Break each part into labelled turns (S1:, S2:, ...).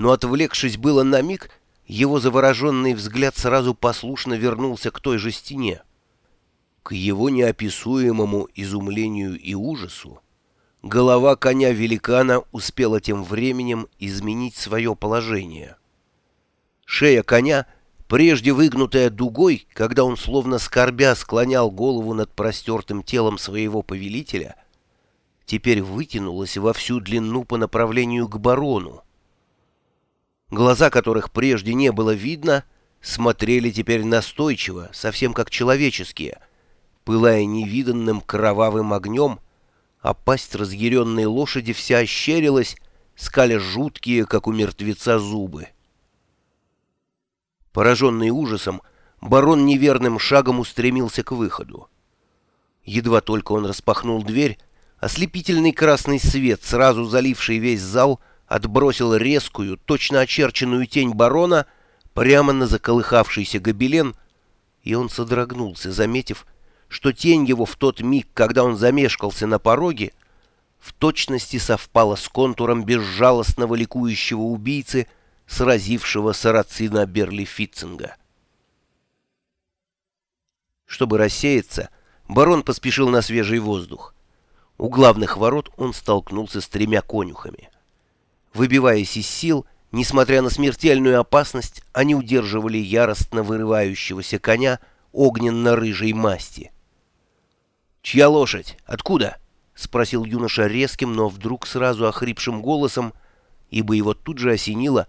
S1: но, отвлекшись было на миг, его завороженный взгляд сразу послушно вернулся к той же стене. К его неописуемому изумлению и ужасу голова коня-великана успела тем временем изменить свое положение. Шея коня, прежде выгнутая дугой, когда он словно скорбя склонял голову над простертым телом своего повелителя, теперь вытянулась во всю длину по направлению к барону. Глаза которых прежде не было видно, смотрели теперь настойчиво, совсем как человеческие, пылая невиданным кровавым огнем, а пасть разъяренной лошади вся ощерилась, скаля жуткие, как у мертвеца, зубы. Пораженный ужасом, барон неверным шагом устремился к выходу. Едва только он распахнул дверь, ослепительный красный свет, сразу заливший весь зал, отбросил резкую, точно очерченную тень барона прямо на заколыхавшийся гобелен, и он содрогнулся, заметив, что тень его в тот миг, когда он замешкался на пороге, в точности совпала с контуром безжалостного ликующего убийцы, сразившего сарацина Берли Фитцинга. Чтобы рассеяться, барон поспешил на свежий воздух. У главных ворот он столкнулся с тремя конюхами. Выбиваясь из сил, несмотря на смертельную опасность, они удерживали яростно вырывающегося коня огненно-рыжей масти. «Чья лошадь? Откуда?» — спросил юноша резким, но вдруг сразу охрипшим голосом, ибо его тут же осенило,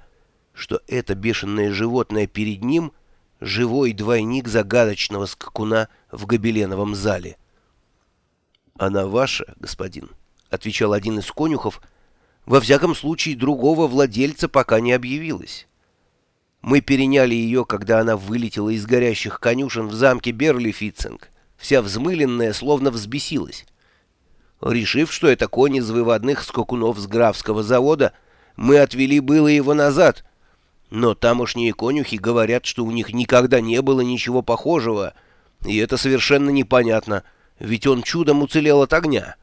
S1: что это бешеное животное перед ним — живой двойник загадочного скакуна в гобеленовом зале. «Она ваша, господин», — отвечал один из конюхов, — во всяком случае, другого владельца пока не объявилось. Мы переняли ее, когда она вылетела из горящих конюшен в замке Берли-Фитцинг, вся взмыленная, словно взбесилась. Решив, что это конь из выводных скакунов с графского завода, мы отвели было его назад. Но тамошние конюхи говорят, что у них никогда не было ничего похожего, и это совершенно непонятно, ведь он чудом уцелел от огня.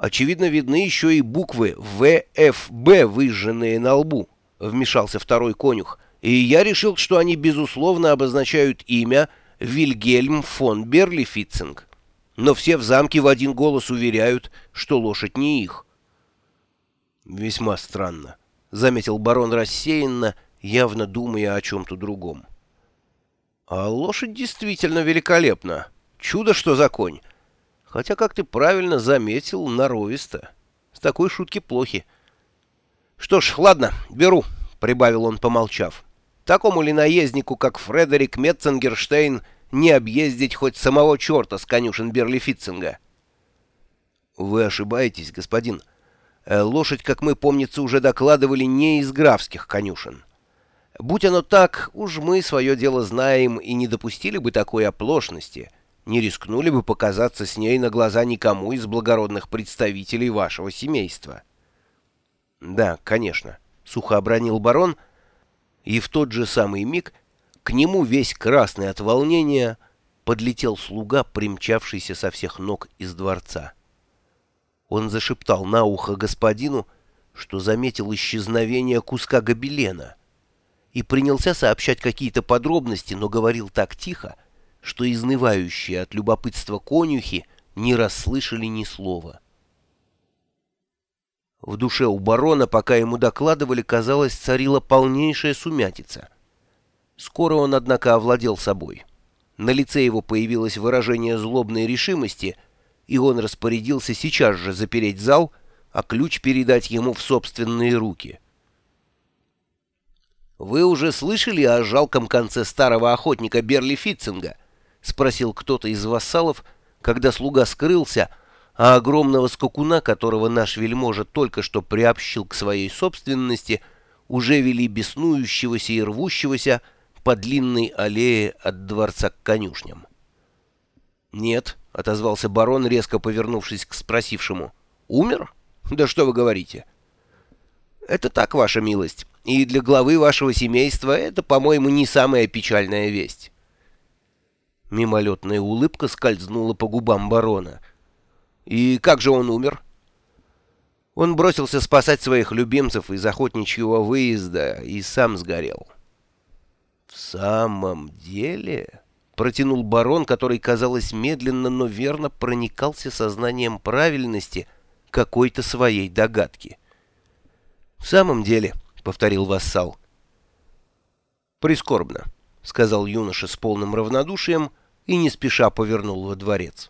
S1: Очевидно, видны еще и буквы ВФБ, выжженные на лбу, — вмешался второй конюх, и я решил, что они, безусловно, обозначают имя Вильгельм фон Берлифицинг. Но все в замке в один голос уверяют, что лошадь не их. «Весьма странно», — заметил барон рассеянно, явно думая о чем-то другом. «А лошадь действительно великолепна. Чудо, что за конь. Хотя, как ты правильно заметил, норовисто. С такой шутки плохи. Что ж, ладно, беру, — прибавил он, помолчав. Такому ли наезднику, как Фредерик Метцингерштейн, не объездить хоть самого черта с конюшен Берлифитцинга? Вы ошибаетесь, господин. Э, лошадь, как мы, помнится, уже докладывали не из графских конюшен. Будь оно так, уж мы свое дело знаем и не допустили бы такой оплошности — не рискнули бы показаться с ней на глаза никому из благородных представителей вашего семейства. — Да, конечно, — сухо обронил барон, и в тот же самый миг к нему весь красный от волнения подлетел слуга, примчавшийся со всех ног из дворца. Он зашептал на ухо господину, что заметил исчезновение куска гобелена, и принялся сообщать какие-то подробности, но говорил так тихо, что изнывающие от любопытства конюхи не расслышали ни слова. В душе у барона, пока ему докладывали, казалось, царила полнейшая сумятица. Скоро он, однако, овладел собой. На лице его появилось выражение злобной решимости, и он распорядился сейчас же запереть зал, а ключ передать ему в собственные руки. «Вы уже слышали о жалком конце старого охотника Берли Фитцинга?» — спросил кто-то из вассалов, когда слуга скрылся, а огромного скакуна, которого наш вельможа только что приобщил к своей собственности, уже вели беснующегося и рвущегося по длинной аллее от дворца к конюшням. «Нет», — отозвался барон, резко повернувшись к спросившему. «Умер? Да что вы говорите?» «Это так, ваша милость, и для главы вашего семейства это, по-моему, не самая печальная весть». Мимолетная улыбка скользнула по губам барона. «И как же он умер?» Он бросился спасать своих любимцев из охотничьего выезда и сам сгорел. «В самом деле...» — протянул барон, который, казалось, медленно, но верно проникался сознанием правильности какой-то своей догадки. «В самом деле...» — повторил вассал. «Прискорбно», — сказал юноша с полным равнодушием и не спеша повернул во дворец.